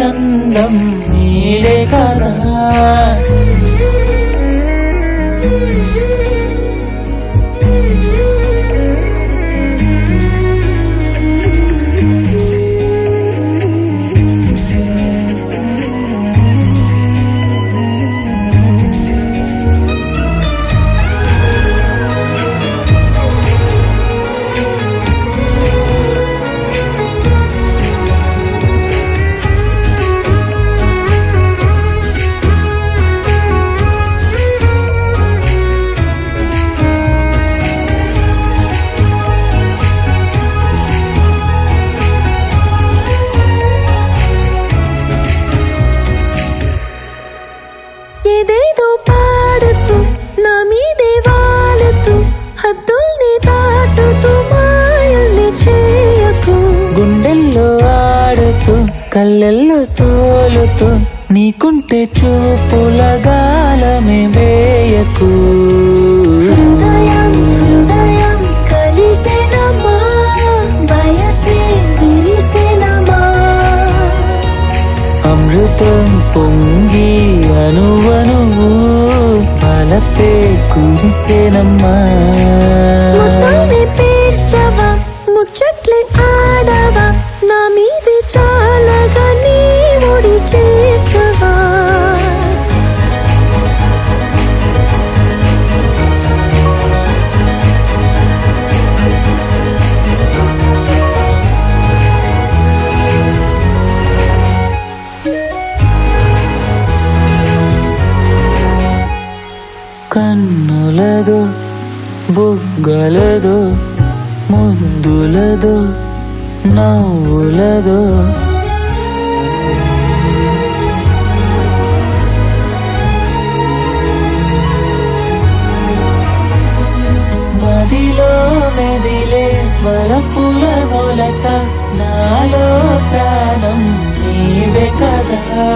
అందం నీదే కదా. ఏదేదో పాడుతూ నా మీదే వాలుతూ హద్దుల్ని దాటుతూ మాయల్ని చేయకు. గుండెల్లో ఆడుతూ కళ్ళెల్లో సోలుతూ నీకుంటే చూపుల గాలమే వేయకు. హృదయం அமிர்தம் பொங்கி அணுவணுவோ பலப்பே குறிசே நம்ம பேர்ச்சவா முச்சட்லி ஆடவா நாமி కన్నులదు బుగ్గలదు ముద్దులదు నవ్వులదు. మదిలో మెదిలే వలపుల మొలక నాలో ప్రాణం నీవే కదా.